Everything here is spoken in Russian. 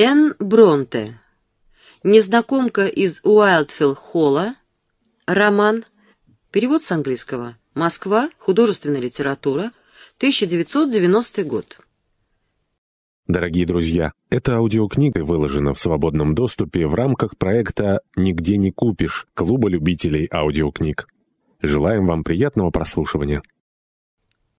Энн Бронте. Незнакомка из Уайлдфилл-Холла. Роман. Перевод с английского. Москва. Художественная литература. 1990 год. Дорогие друзья, эта аудиокнига выложена в свободном доступе в рамках проекта «Нигде не купишь» Клуба любителей аудиокниг. Желаем вам приятного прослушивания.